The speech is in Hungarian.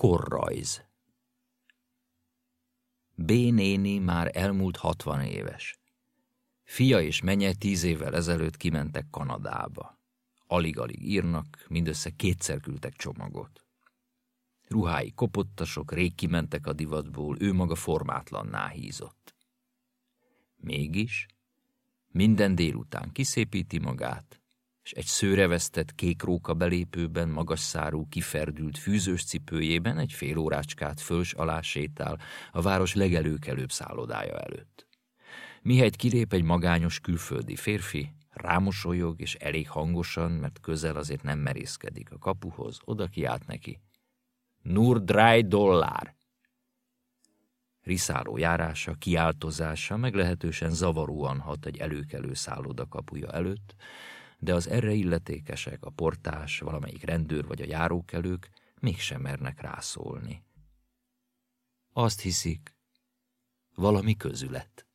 Korrajz B. néni már elmúlt hatvan éves. Fia és menye tíz évvel ezelőtt kimentek Kanadába. Alig-alig írnak, mindössze kétszer küldtek csomagot. Ruhái kopottasok, rég kimentek a divatból, ő maga formátlanná hízott. Mégis minden délután kiszépíti magát, és egy szőrevesztett kék róka belépőben, magas szárú, kiferdült fűzős cipőjében egy fél órácskát föls alá sétál a város legelőkelőbb szállodája előtt. Mihelyt kilép egy magányos külföldi férfi, rámosolyog és elég hangosan, mert közel azért nem merészkedik a kapuhoz, oda kiált neki. Nur drei dollár! Riszáló járása, kiáltozása meglehetősen zavaróan hat egy előkelő szálloda kapuja előtt, de az erre illetékesek, a portás, valamelyik rendőr vagy a járókelők mégsem mernek rászólni. Azt hiszik, valami közület.